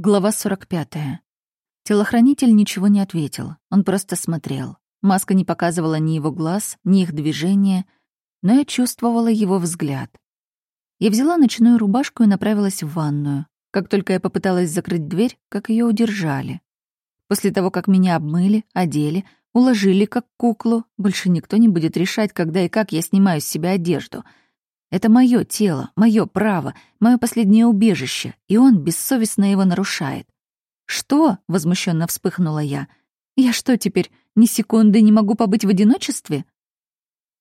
Глава 45. Телохранитель ничего не ответил, он просто смотрел. Маска не показывала ни его глаз, ни их движения, но я чувствовала его взгляд. Я взяла ночную рубашку и направилась в ванную. Как только я попыталась закрыть дверь, как ее удержали. После того, как меня обмыли, одели, уложили как куклу, больше никто не будет решать, когда и как я снимаю с себя одежду — это мое тело, мое право, мое последнее убежище, и он бессовестно его нарушает. «Что?» — возмущенно вспыхнула я. «Я что теперь, ни секунды не могу побыть в одиночестве?»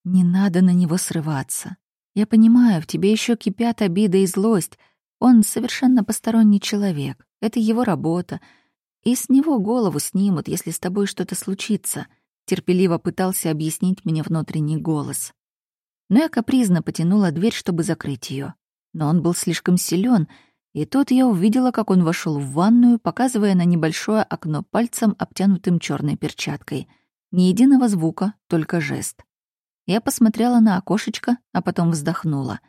«Не надо на него срываться. Я понимаю, в тебе еще кипят обида и злость. Он совершенно посторонний человек. Это его работа. И с него голову снимут, если с тобой что-то случится», — терпеливо пытался объяснить мне внутренний голос но я капризно потянула дверь, чтобы закрыть ее. Но он был слишком силен, и тут я увидела, как он вошел в ванную, показывая на небольшое окно пальцем, обтянутым черной перчаткой. Ни единого звука, только жест. Я посмотрела на окошечко, а потом вздохнула.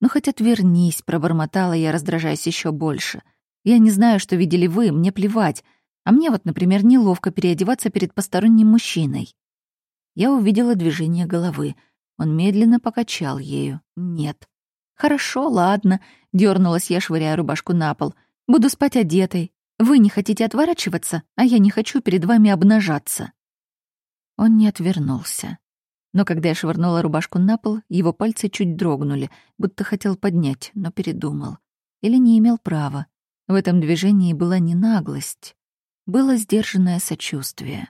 «Ну хоть отвернись», — пробормотала я, раздражаясь еще больше. «Я не знаю, что видели вы, мне плевать. А мне вот, например, неловко переодеваться перед посторонним мужчиной». Я увидела движение головы — он медленно покачал ею. «Нет». «Хорошо, ладно», — дернулась я, швыряя рубашку на пол. «Буду спать одетой. Вы не хотите отворачиваться, а я не хочу перед вами обнажаться». Он не отвернулся. Но когда я швырнула рубашку на пол, его пальцы чуть дрогнули, будто хотел поднять, но передумал. Или не имел права. В этом движении была не наглость, было сдержанное сочувствие.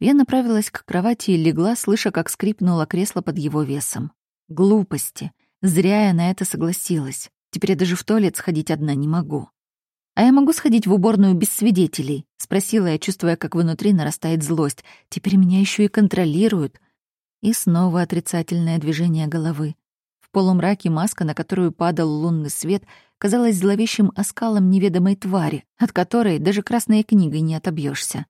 Я направилась к кровати и легла, слыша, как скрипнуло кресло под его весом. Глупости. Зря я на это согласилась. Теперь я даже в туалет сходить одна не могу. «А я могу сходить в уборную без свидетелей?» — спросила я, чувствуя, как внутри нарастает злость. «Теперь меня еще и контролируют». И снова отрицательное движение головы. В полумраке маска, на которую падал лунный свет, казалась зловещим оскалом неведомой твари, от которой даже красной книгой не отобьешься.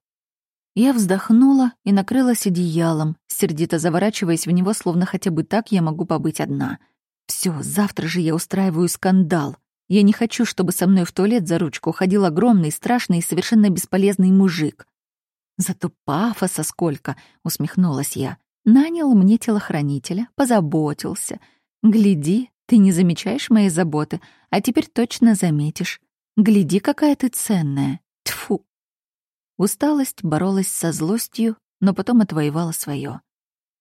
Я вздохнула и накрылась одеялом, сердито заворачиваясь в него, словно хотя бы так я могу побыть одна. Все, завтра же я устраиваю скандал. Я не хочу, чтобы со мной в туалет за ручку ходил огромный, страшный и совершенно бесполезный мужик. Зато пафоса сколько, усмехнулась я. Нанял мне телохранителя, позаботился. Гляди, ты не замечаешь моей заботы, а теперь точно заметишь. Гляди, какая ты ценная. Тфу, Усталость боролась со злостью, но потом отвоевала свое.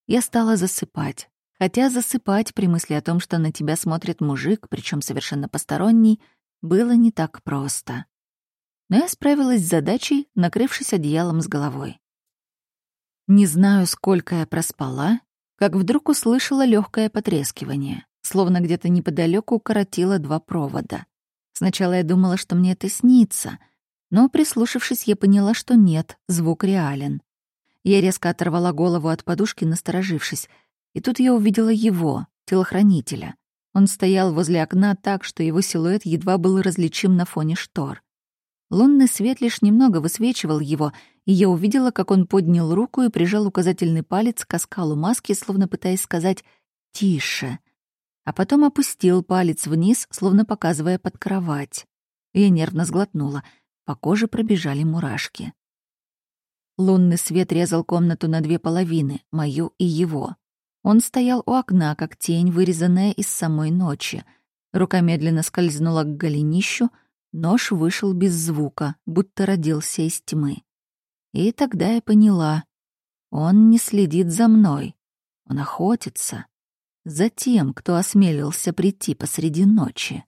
Я стала засыпать. Хотя засыпать при мысли о том, что на тебя смотрит мужик, причем совершенно посторонний, было не так просто. Но я справилась с задачей, накрывшись одеялом с головой. Не знаю, сколько я проспала, как вдруг услышала легкое потрескивание, словно где-то неподалеку укоротило два провода. Сначала я думала, что мне это снится — но, прислушавшись, я поняла, что нет, звук реален. Я резко оторвала голову от подушки, насторожившись, и тут я увидела его, телохранителя. Он стоял возле окна так, что его силуэт едва был различим на фоне штор. Лунный свет лишь немного высвечивал его, и я увидела, как он поднял руку и прижал указательный палец к оскалу маски, словно пытаясь сказать «тише», а потом опустил палец вниз, словно показывая под кровать. Я нервно сглотнула — по коже пробежали мурашки. Лунный свет резал комнату на две половины, мою и его. Он стоял у окна, как тень, вырезанная из самой ночи. Рука медленно скользнула к голенищу, нож вышел без звука, будто родился из тьмы. И тогда я поняла. Он не следит за мной. Он охотится. За тем, кто осмелился прийти посреди ночи.